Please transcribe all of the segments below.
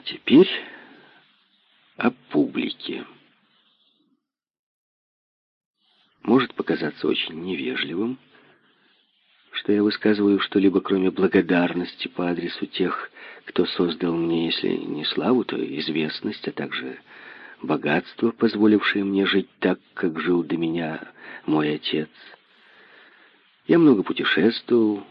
А теперь о публике. Может показаться очень невежливым, что я высказываю что-либо, кроме благодарности по адресу тех, кто создал мне, если не славу, то известность, а также богатство, позволившее мне жить так, как жил до меня мой отец. Я много путешествовал,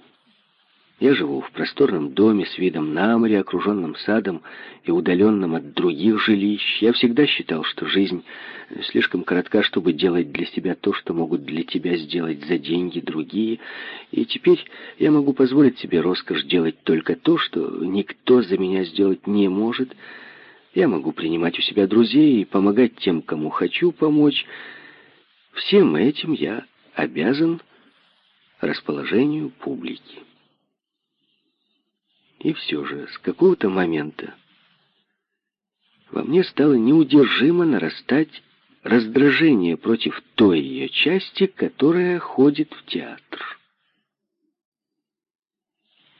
я живу в просторном доме с видом на море, окруженном садом и удаленном от других жилищ. Я всегда считал, что жизнь слишком коротка, чтобы делать для себя то, что могут для тебя сделать за деньги другие. И теперь я могу позволить себе роскошь делать только то, что никто за меня сделать не может. Я могу принимать у себя друзей и помогать тем, кому хочу помочь. Всем этим я обязан расположению публики. И все же, с какого-то момента во мне стало неудержимо нарастать раздражение против той ее части, которая ходит в театр.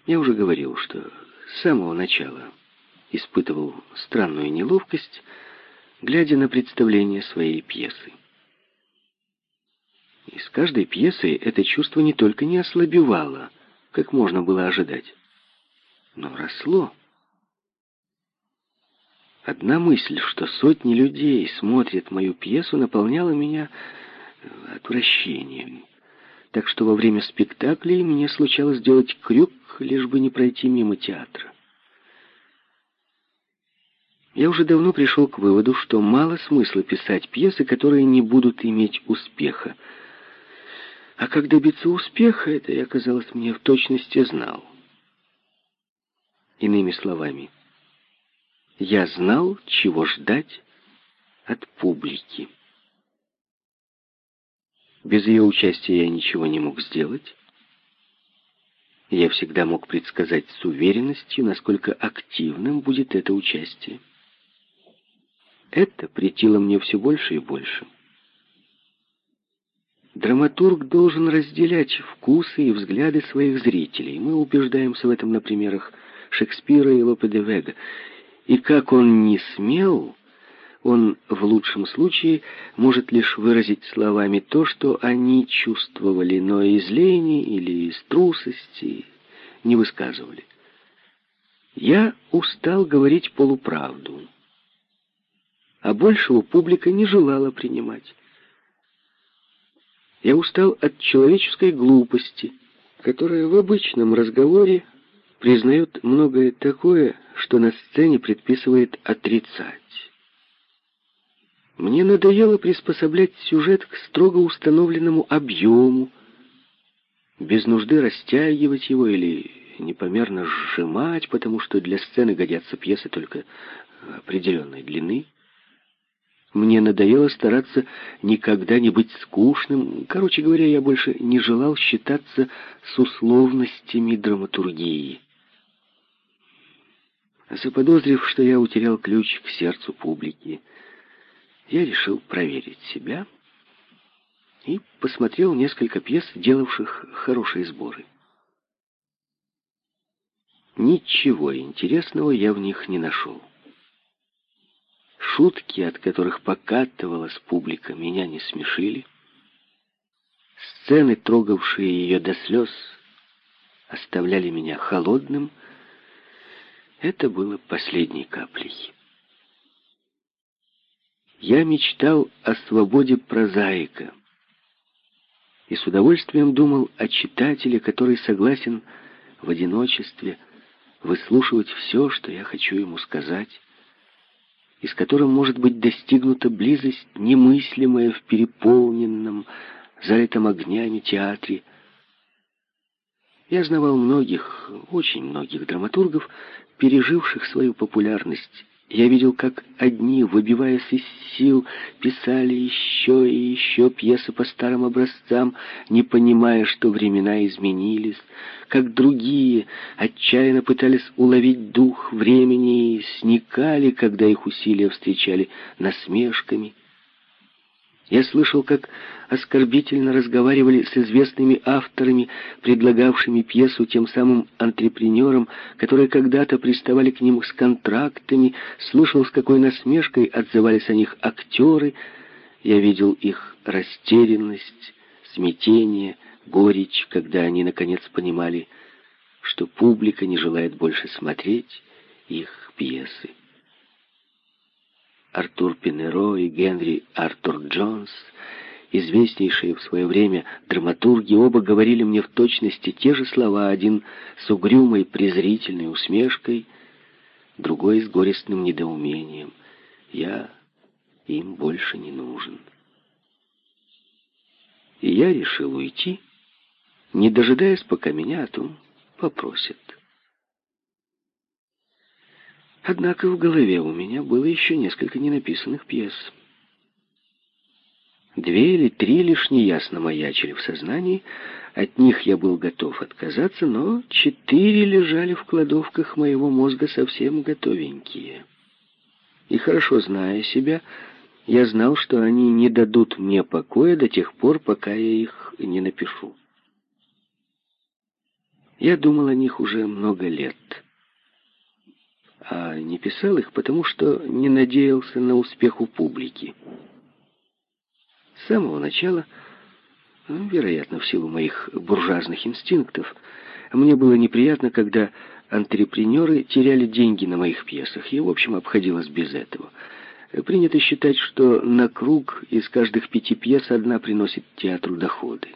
Я уже говорил, что с самого начала испытывал странную неловкость, глядя на представление своей пьесы. И с каждой пьесой это чувство не только не ослабевало, как можно было ожидать, но росло. Одна мысль, что сотни людей смотрят мою пьесу, наполняла меня отвращением. Так что во время спектаклей мне случалось делать крюк, лишь бы не пройти мимо театра. Я уже давно пришел к выводу, что мало смысла писать пьесы, которые не будут иметь успеха. А как добиться успеха, это я, казалось, мне в точности знал. Иными словами, я знал, чего ждать от публики. Без ее участия я ничего не мог сделать. Я всегда мог предсказать с уверенностью, насколько активным будет это участие. Это претило мне все больше и больше. Драматург должен разделять вкусы и взгляды своих зрителей. Мы убеждаемся в этом на примерах Шекспира и Лопе де Вега. И как он не смел, он в лучшем случае может лишь выразить словами то, что они чувствовали, но из лени или из трусости не высказывали. Я устал говорить полуправду, а большего публика не желала принимать. Я устал от человеческой глупости, которая в обычном разговоре признает многое такое, что на сцене предписывает отрицать. Мне надоело приспособлять сюжет к строго установленному объему, без нужды растягивать его или непомерно сжимать, потому что для сцены годятся пьесы только определенной длины. Мне надоело стараться никогда не быть скучным. Короче говоря, я больше не желал считаться с условностями драматургии. Заподозрив, что я утерял ключ к сердцу публики, я решил проверить себя и посмотрел несколько пьес, делавших хорошие сборы. Ничего интересного я в них не нашел. Шутки, от которых покатывалась публика, меня не смешили. Сцены, трогавшие ее до слез, оставляли меня холодным, это было последней каплей. Я мечтал о свободе прозаика и с удовольствием думал о читателе, который согласен в одиночестве выслушивать все, что я хочу ему сказать, и с которым может быть достигнута близость, немыслимая в переполненном, залитом огнями театре, я знавал многих, очень многих драматургов, переживших свою популярность. Я видел, как одни, выбиваясь из сил, писали еще и еще пьесы по старым образцам, не понимая, что времена изменились, как другие отчаянно пытались уловить дух времени и сникали, когда их усилия встречали насмешками. Я слышал, как оскорбительно разговаривали с известными авторами, предлагавшими пьесу тем самым антрепренерам, которые когда-то приставали к ним с контрактами, слышал, с какой насмешкой отзывались о них актеры. Я видел их растерянность, смятение, горечь, когда они, наконец, понимали, что публика не желает больше смотреть их пьесы. Артур Пинеро и Генри Артур Джонс, известнейшие в свое время драматурги, оба говорили мне в точности те же слова, один с угрюмой презрительной усмешкой, другой с горестным недоумением. Я им больше не нужен. И я решил уйти, не дожидаясь, пока меня о том попросят. Однако в голове у меня было еще несколько ненаписанных пьес. Две или три лишь неясно маячили в сознании, от них я был готов отказаться, но четыре лежали в кладовках моего мозга совсем готовенькие. И хорошо зная себя, я знал, что они не дадут мне покоя до тех пор, пока я их не напишу. Я думал о них уже много лет а не писал их, потому что не надеялся на успех у публики. С самого начала, ну, вероятно, в силу моих буржуазных инстинктов, мне было неприятно, когда антрепренеры теряли деньги на моих пьесах, и, в общем, обходилось без этого. Принято считать, что на круг из каждых пяти пьес одна приносит театру доходы.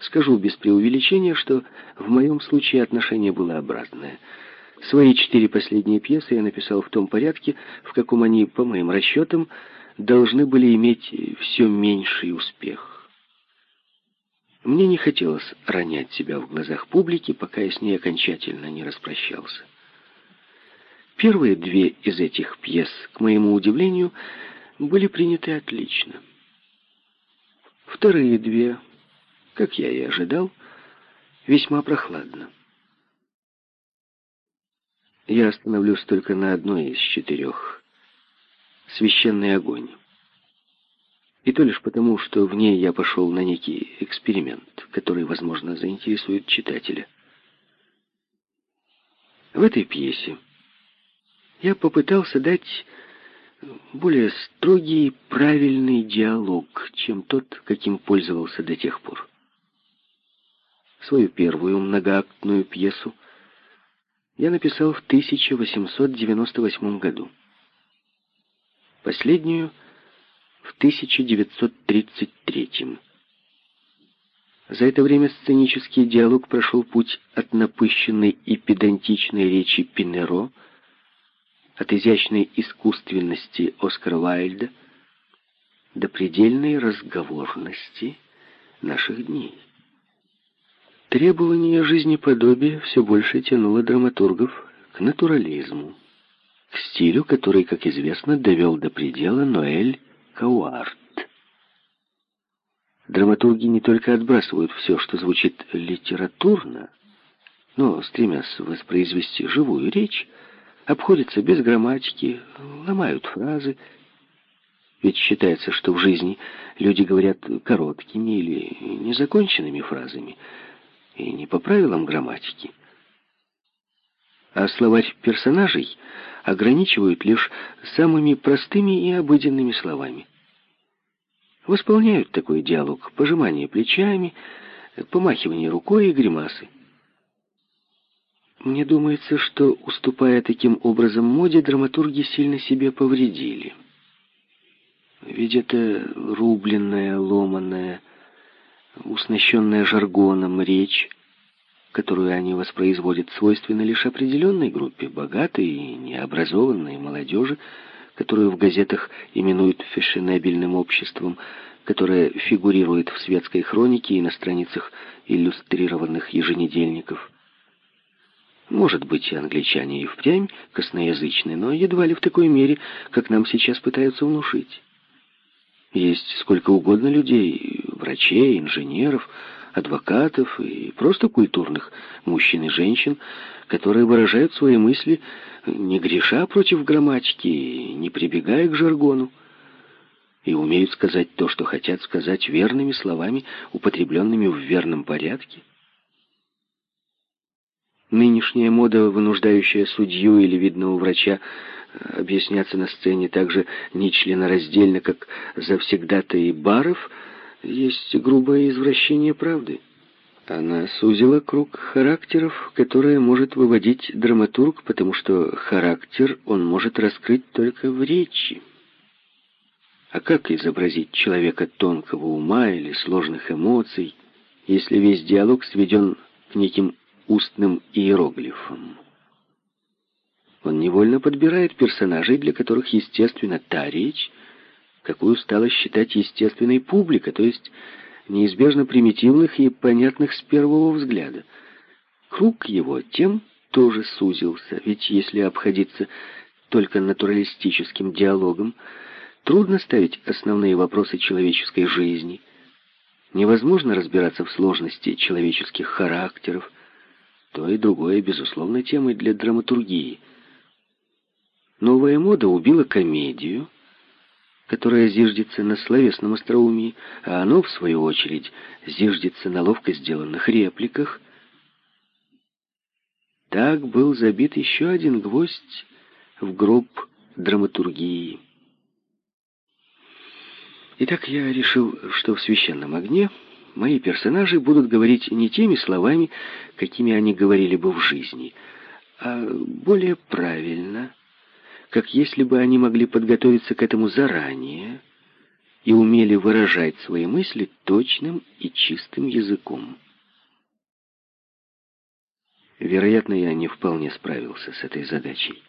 Скажу без преувеличения, что в моем случае отношение было обратное – Свои четыре последние пьесы я написал в том порядке, в каком они, по моим расчетам, должны были иметь все меньший успех. Мне не хотелось ронять себя в глазах публики, пока я с ней окончательно не распрощался. Первые две из этих пьес, к моему удивлению, были приняты отлично. Вторые две, как я и ожидал, весьма прохладно. Я остановлюсь только на одной из четырех. «Священный огонь». И то лишь потому, что в ней я пошел на некий эксперимент, который, возможно, заинтересует читателя. В этой пьесе я попытался дать более строгий правильный диалог, чем тот, каким пользовался до тех пор. Свою первую многоактную пьесу я написал в 1898 году. Последнюю в 1933. За это время сценический диалог прошел путь от напыщенной и педантичной речи Пинеро, от изящной искусственности Оскара Уайльда до предельной разговорности наших дней. Требование жизнеподобия все больше тянуло драматургов к натурализму, к стилю, который, как известно, довел до предела Ноэль Кауарт. Драматурги не только отбрасывают все, что звучит литературно, но, стремясь воспроизвести живую речь, обходятся без грамматики, ломают фразы. Ведь считается, что в жизни люди говорят короткими или незаконченными фразами – и не по правилам грамматики. А словарь персонажей ограничивают лишь самыми простыми и обыденными словами. Восполняют такой диалог пожимание плечами, помахивание рукой и гримасы. Мне думается, что, уступая таким образом моде, драматурги сильно себе повредили. Ведь это рубленная, ломаная, уснащенная жаргоном речь, которую они воспроизводят, свойственна лишь определенной группе, богатой и необразованной молодежи, которую в газетах именуют фешенебельным обществом, которое фигурирует в светской хронике и на страницах иллюстрированных еженедельников. Может быть, англичане и впрямь косноязычны, но едва ли в такой мере, как нам сейчас пытаются внушить. Есть сколько угодно людей, врачей, инженеров, адвокатов и просто культурных мужчин и женщин, которые выражают свои мысли, не греша против грамматики, не прибегая к жаргону. и умеют сказать то, что хотят сказать верными словами, употребленными в верном порядке. Нынешняя мода, вынуждающая судью или видного врача объясняться на сцене так же нечленораздельно, как завсегда-то и баров, есть грубое извращение правды. Она сузила круг характеров, которые может выводить драматург, потому что характер он может раскрыть только в речи. А как изобразить человека тонкого ума или сложных эмоций, если весь диалог сведен к неким устным иероглифам? Он невольно подбирает персонажей, для которых естественно та речь, какую стала считать естественной публика, то есть неизбежно примитивных и понятных с первого взгляда. Круг его тем тоже сузился, ведь если обходиться только натуралистическим диалогом, трудно ставить основные вопросы человеческой жизни. Невозможно разбираться в сложности человеческих характеров. То и другое, безусловно, темой для драматургии – Новая мода убила комедию, которая зиждется на словесном остроумии, а оно, в свою очередь, зиждется на ловко сделанных репликах. Так был забит еще один гвоздь в гроб драматургии. Итак, я решил, что в «Священном огне» мои персонажи будут говорить не теми словами, какими они говорили бы в жизни, а более правильно – как если бы они могли подготовиться к этому заранее и умели выражать свои мысли точным и чистым языком. Вероятно, я не вполне справился с этой задачей.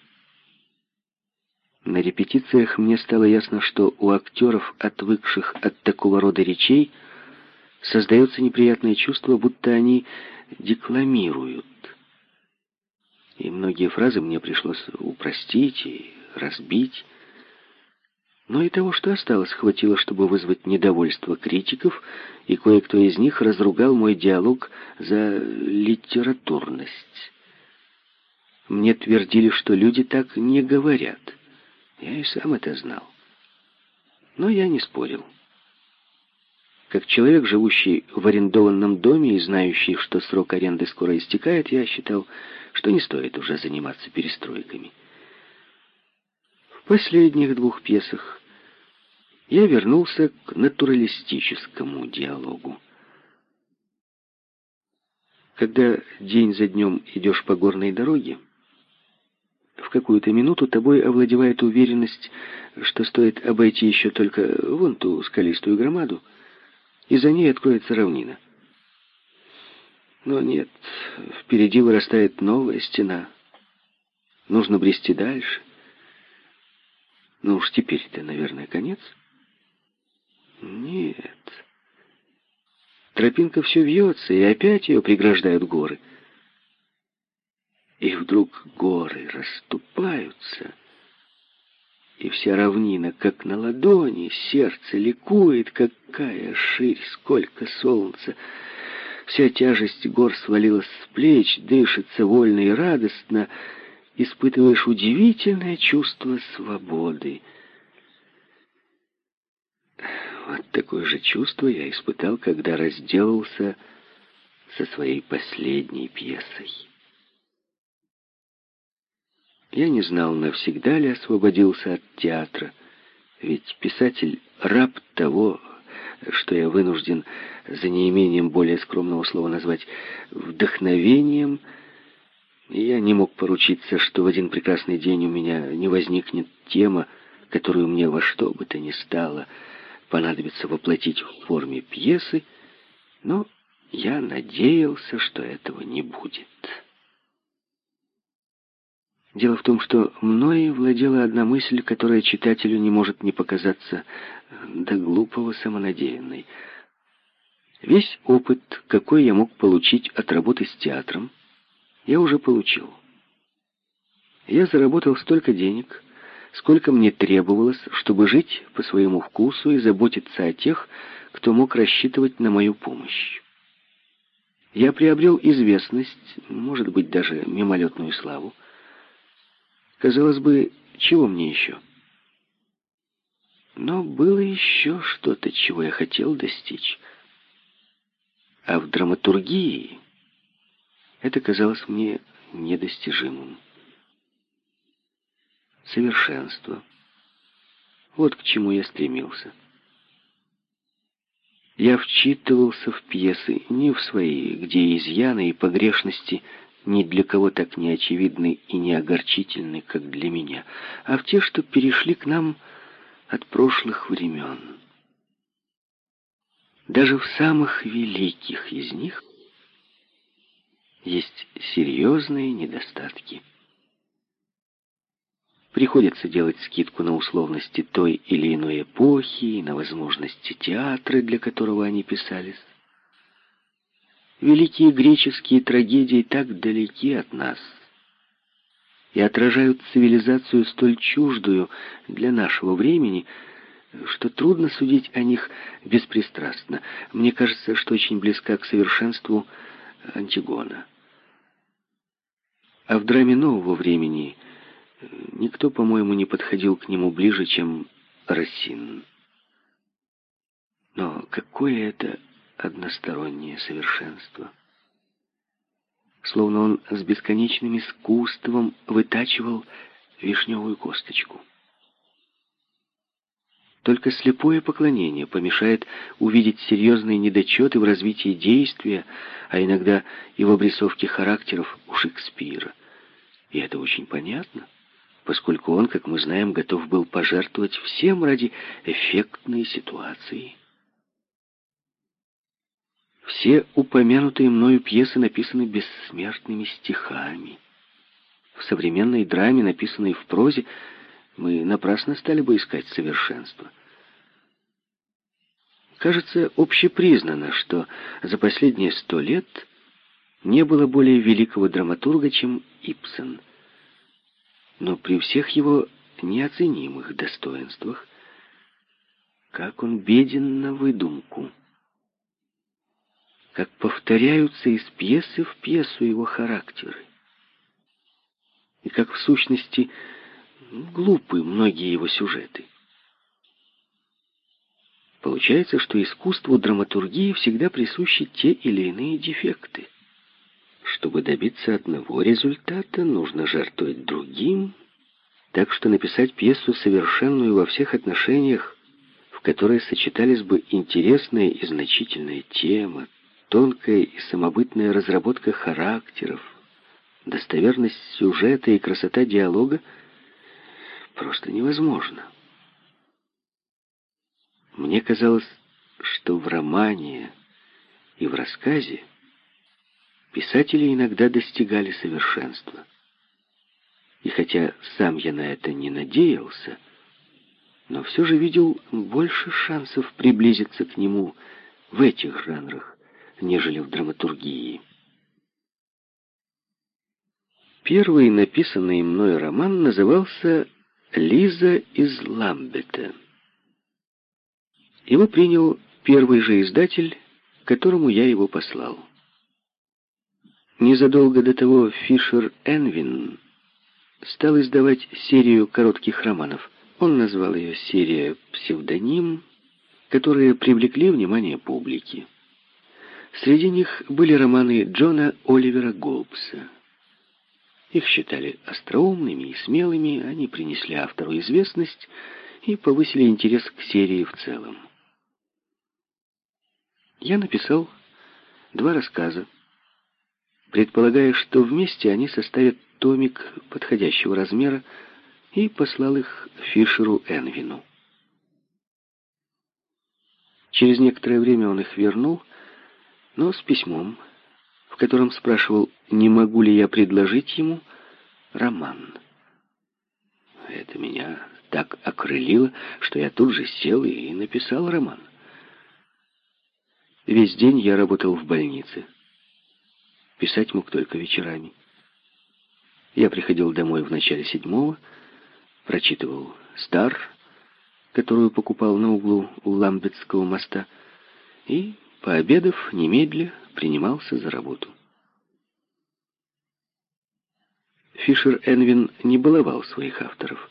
На репетициях мне стало ясно, что у актеров, отвыкших от такого рода речей, создается неприятное чувство, будто они декламируют и многие фразы мне пришлось упростить и разбить. Но и того, что осталось, хватило, чтобы вызвать недовольство критиков, и кое-кто из них разругал мой диалог за литературность. Мне твердили, что люди так не говорят. Я и сам это знал. Но я не спорил. Как человек, живущий в арендованном доме и знающий, что срок аренды скоро истекает, я считал, что не стоит уже заниматься перестройками. В последних двух пьесах я вернулся к натуралистическому диалогу. Когда день за днем идешь по горной дороге, в какую-то минуту тобой овладевает уверенность, что стоит обойти еще только вон ту скалистую громаду, и за ней откроется равнина. Но нет, впереди вырастает новая стена. Нужно брести дальше. Ну уж теперь-то, наверное, конец. Нет. Тропинка все вьется, и опять ее преграждают горы. И вдруг горы расступаются, и вся равнина, как на ладони, сердце ликует, какая ширь, сколько солнца. Вся тяжесть гор свалилась с плеч, дышится вольно и радостно, испытываешь удивительное чувство свободы. Вот такое же чувство я испытал, когда разделался со своей последней пьесой. Я не знал, навсегда ли освободился от театра, ведь писатель — раб того, что я вынужден за неимением более скромного слова назвать вдохновением, я не мог поручиться, что в один прекрасный день у меня не возникнет тема, которую мне во что бы то ни стало понадобится воплотить в форме пьесы, но я надеялся, что этого не будет. Дело в том, что мной владела одна мысль, которая читателю не может не показаться до глупого самонадеянной. Весь опыт, какой я мог получить от работы с театром, я уже получил. Я заработал столько денег, сколько мне требовалось, чтобы жить по своему вкусу и заботиться о тех, кто мог рассчитывать на мою помощь. Я приобрел известность, может быть, даже мимолетную славу, Казалось бы, чего мне еще? Но было еще что-то, чего я хотел достичь. А в драматургии это казалось мне недостижимым. Совершенство. Вот к чему я стремился. Я вчитывался в пьесы, не в свои, где изъяны и погрешности ни для кого так не очевидны и не огорчительны, как для меня, а в те, что перешли к нам от прошлых времен. Даже в самых великих из них есть серьезные недостатки. Приходится делать скидку на условности той или иной эпохи и на возможности театра, для которого они писались. Великие греческие трагедии так далеки от нас и отражают цивилизацию столь чуждую для нашего времени, что трудно судить о них беспристрастно. Мне кажется, что очень близка к совершенству Антигона. А в драме нового времени – Никто, по-моему, не подходил к нему ближе, чем Рассин. Но какое это одностороннее совершенство! Словно он с бесконечным искусством вытачивал вишневую косточку. Только слепое поклонение помешает увидеть серьезные недочеты в развитии действия, а иногда и в обрисовке характеров у Шекспира. И это очень понятно поскольку он, как мы знаем, готов был пожертвовать всем ради эффектной ситуации. Все упомянутые мною пьесы написаны бессмертными стихами. В современной драме, написанной в прозе, мы напрасно стали бы искать совершенство. Кажется, общепризнано, что за последние сто лет не было более великого драматурга, чем Ипсон – но при всех его неоценимых достоинствах, как он беден на выдумку, как повторяются из пьесы в пьесу его характеры, и как в сущности глупы многие его сюжеты. Получается, что искусству драматургии всегда присущи те или иные дефекты. Чтобы добиться одного результата, нужно жертвовать другим, так что написать пьесу совершенную во всех отношениях, в которой сочетались бы интересная и значительная тема, тонкая и самобытная разработка характеров, достоверность сюжета и красота диалога, просто невозможно. Мне казалось, что в романе и в рассказе Писатели иногда достигали совершенства. И хотя сам я на это не надеялся, но все же видел больше шансов приблизиться к нему в этих жанрах, нежели в драматургии. Первый написанный мной роман назывался «Лиза из Ламбета». Его принял первый же издатель, которому я его послал. Незадолго до того Фишер Энвин стал издавать серию коротких романов. Он назвал ее «Серия псевдоним», которые привлекли внимание публики. Среди них были романы Джона Оливера Голбса. Их считали остроумными и смелыми, они принесли автору известность и повысили интерес к серии в целом. Я написал два рассказа, предполагая, что вместе они составят томик подходящего размера, и послал их Фишеру Энвину. Через некоторое время он их вернул, но с письмом, в котором спрашивал, не могу ли я предложить ему роман. Это меня так окрылило, что я тут же сел и написал роман. Весь день я работал в больнице. Писать мог только вечерами. Я приходил домой в начале седьмого, прочитывал «Стар», которую покупал на углу у Ламбетского моста, и, пообедав, немедля принимался за работу. Фишер Энвин не баловал своих авторов.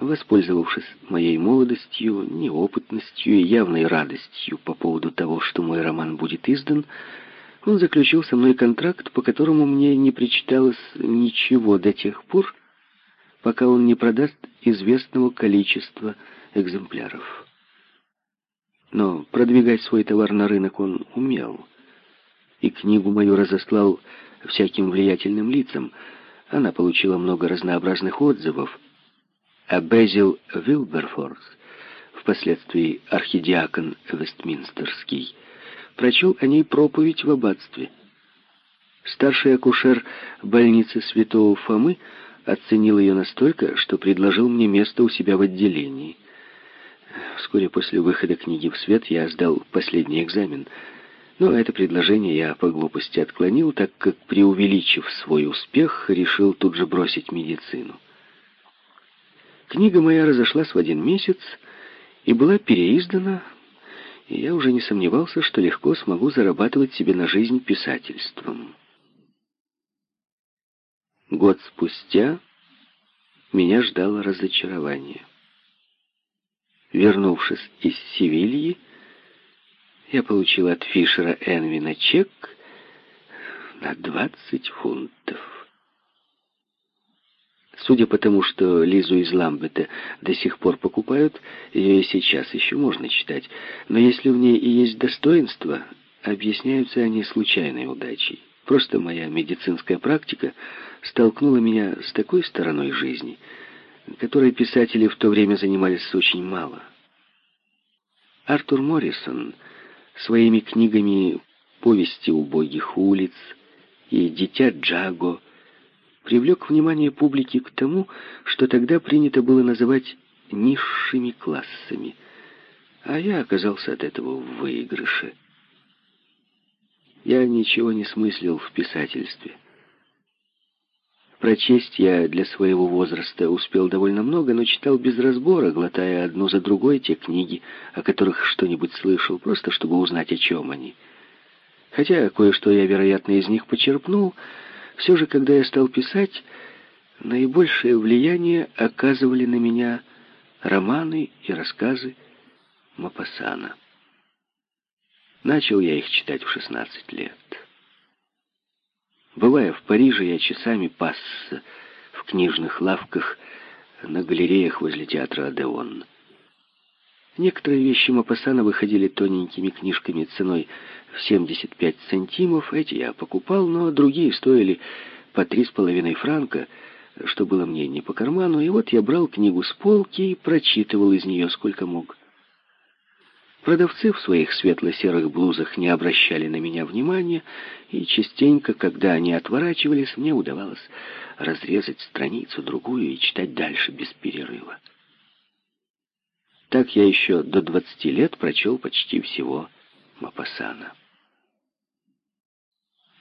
Воспользовавшись моей молодостью, неопытностью и явной радостью по поводу того, что мой роман будет издан, он заключил со мной контракт, по которому мне не причиталось ничего до тех пор, пока он не продаст известного количества экземпляров. Но продвигать свой товар на рынок он умел. И книгу мою разослал всяким влиятельным лицам. Она получила много разнообразных отзывов, а Безил Вилберфорс, впоследствии архидиакон Вестминстерский, прочел о ней проповедь в аббатстве. Старший акушер больницы святого Фомы оценил ее настолько, что предложил мне место у себя в отделении. Вскоре после выхода книги в свет я сдал последний экзамен, но это предложение я по глупости отклонил, так как, преувеличив свой успех, решил тут же бросить медицину. Книга моя разошлась в один месяц и была переиздана, и я уже не сомневался, что легко смогу зарабатывать себе на жизнь писательством. Год спустя меня ждало разочарование. Вернувшись из Севильи, я получил от Фишера Энвина чек на 20 фунтов. Судя по тому, что Лизу из Ламбета до сих пор покупают, ее и сейчас еще можно читать. Но если в ней и есть достоинства, объясняются они случайной удачей. Просто моя медицинская практика столкнула меня с такой стороной жизни, которой писатели в то время занимались очень мало. Артур Моррисон своими книгами «Повести убогих улиц» и «Дитя Джаго» привлек внимание публики к тому, что тогда принято было называть низшими классами, а я оказался от этого в выигрыше. Я ничего не смыслил в писательстве. Прочесть я для своего возраста успел довольно много, но читал без разбора, глотая одну за другой те книги, о которых что-нибудь слышал, просто чтобы узнать, о чем они. Хотя кое-что я, вероятно, из них почерпнул, все же, когда я стал писать, наибольшее влияние оказывали на меня романы и рассказы Мапасана. Начал я их читать в 16 лет. Бывая в Париже, я часами пасся в книжных лавках на галереях возле театра Адеон. Некоторые вещи Мапасана выходили тоненькими книжками ценой в 75 сантимов. Эти я покупал, но другие стоили по три с половиной франка, что было мне не по карману. И вот я брал книгу с полки и прочитывал из нее сколько мог. Продавцы в своих светло-серых блузах не обращали на меня внимания, и частенько, когда они отворачивались, мне удавалось разрезать страницу другую и читать дальше без перерыва. Так я еще до 20 лет прочел почти всего Мапасана.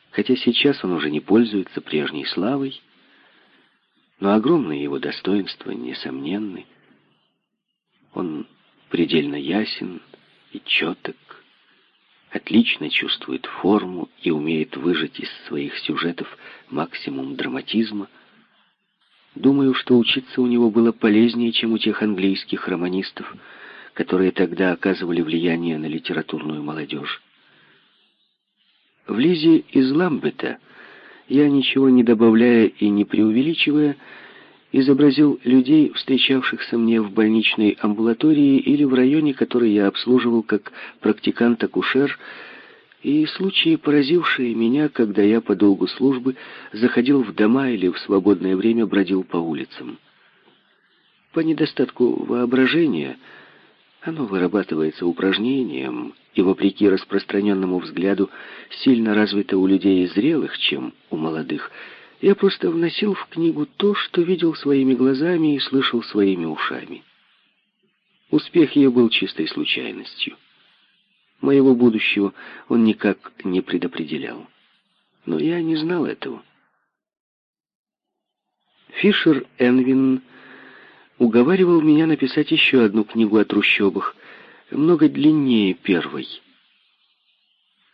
Хотя сейчас он уже не пользуется прежней славой, но огромные его достоинства несомненны. Он предельно ясен и четок, отлично чувствует форму и умеет выжать из своих сюжетов максимум драматизма – Думаю, что учиться у него было полезнее, чем у тех английских романистов, которые тогда оказывали влияние на литературную молодежь. В Лизе из Ламбета я, ничего не добавляя и не преувеличивая, изобразил людей, встречавшихся мне в больничной амбулатории или в районе, который я обслуживал как практикант-акушер, и случаи, поразившие меня, когда я по долгу службы заходил в дома или в свободное время бродил по улицам. По недостатку воображения оно вырабатывается упражнением и, вопреки распространенному взгляду, сильно развито у людей зрелых, чем у молодых. Я просто вносил в книгу то, что видел своими глазами и слышал своими ушами. Успех ее был чистой случайностью. Моего будущего он никак не предопределял. Но я не знал этого. Фишер Энвин уговаривал меня написать еще одну книгу о трущобах, много длиннее первой.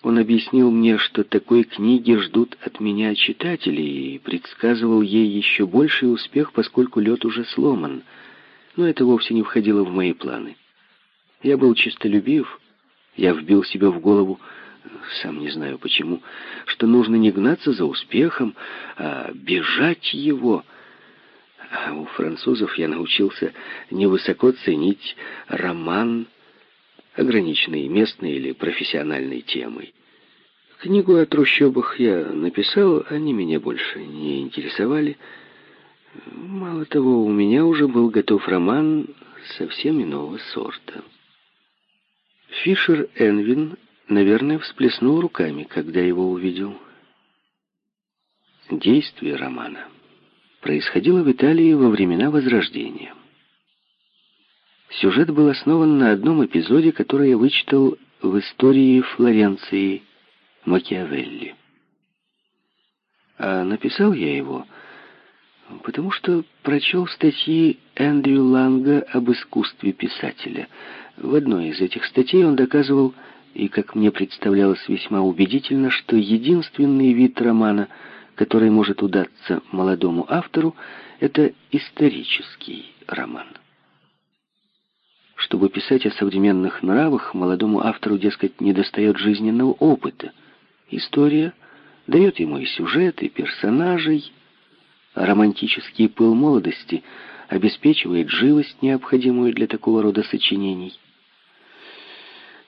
Он объяснил мне, что такой книги ждут от меня читатели, и предсказывал ей еще больший успех, поскольку лед уже сломан. но это вовсе не входило в мои планы. Я был чистолюбив, я вбил себе в голову, сам не знаю почему, что нужно не гнаться за успехом, а бежать его. А у французов я научился невысоко ценить роман, ограниченный местной или профессиональной темой. Книгу о трущобах я написал, они меня больше не интересовали. Мало того, у меня уже был готов роман совсем иного сорта. Фишер Энвин, наверное, всплеснул руками, когда его увидел. Действие романа происходило в Италии во времена Возрождения. Сюжет был основан на одном эпизоде, который я вычитал в истории Флоренции Макиавелли. А написал я его, потому что прочел статьи Эндрю Ланга об искусстве писателя. В одной из этих статей он доказывал, и, как мне представлялось весьма убедительно, что единственный вид романа, который может удаться молодому автору, это исторический роман. Чтобы писать о современных нравах, молодому автору, дескать, недостает жизненного опыта. История дает ему и сюжет, и персонажей, а романтический пыл молодости обеспечивает живость, необходимую для такого рода сочинений.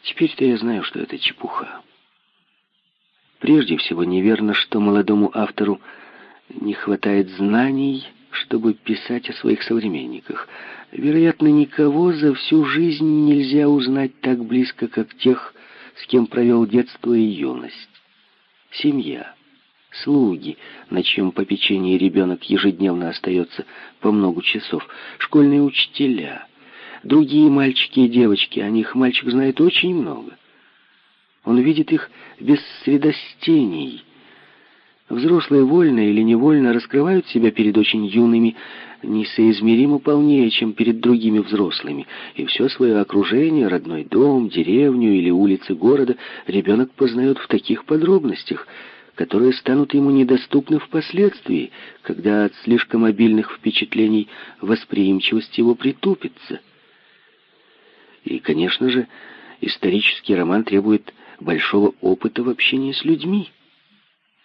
Теперь-то я знаю, что это чепуха. Прежде всего, неверно, что молодому автору не хватает знаний, чтобы писать о своих современниках. Вероятно, никого за всю жизнь нельзя узнать так близко, как тех, с кем провел детство и юность. Семья, слуги, на чьем попечении ребенок ежедневно остается по много часов, школьные учителя, другие мальчики и девочки, о них мальчик знает очень много. Он видит их без средостений, Взрослые вольно или невольно раскрывают себя перед очень юными несоизмеримо полнее, чем перед другими взрослыми, и все свое окружение, родной дом, деревню или улицы города ребенок познает в таких подробностях, которые станут ему недоступны впоследствии, когда от слишком обильных впечатлений восприимчивость его притупится. И, конечно же, исторический роман требует большого опыта в общении с людьми.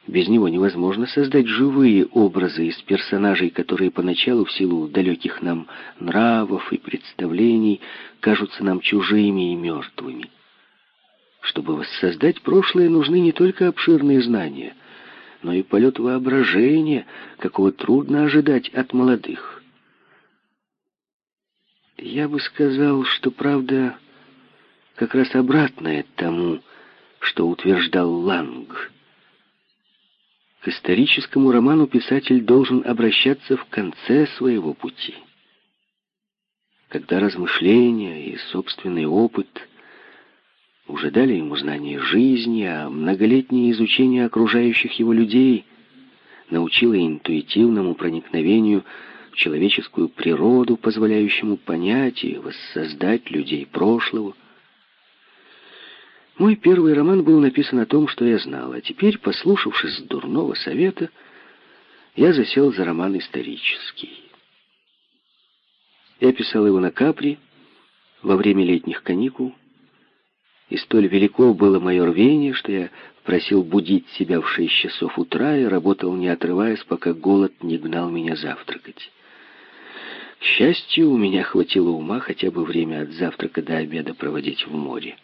Без него невозможно создать живые образы из персонажей, которые поначалу в силу далеких нам нравов и представлений кажутся нам чужими и мертвыми. Чтобы воссоздать прошлое, нужны не только обширные знания, но и полет воображения, какого трудно ожидать от молодых. Я бы сказал, что правда как раз обратная тому, что утверждал Ланг. К историческому роману писатель должен обращаться в конце своего пути. Когда размышления и собственный опыт уже дали ему знание жизни, а многолетнее изучение окружающих его людей научило интуитивному проникновению в человеческую природу, позволяющему понять и воссоздать людей прошлого, мой первый роман был написан о том, что я знал, а теперь, послушавшись дурного совета, я засел за роман исторический. Я писал его на Капри во время летних каникул, и столь велико было мое рвение, что я просил будить себя в шесть часов утра и работал, не отрываясь, пока голод не гнал меня завтракать. К счастью, у меня хватило ума хотя бы время от завтрака до обеда проводить в море.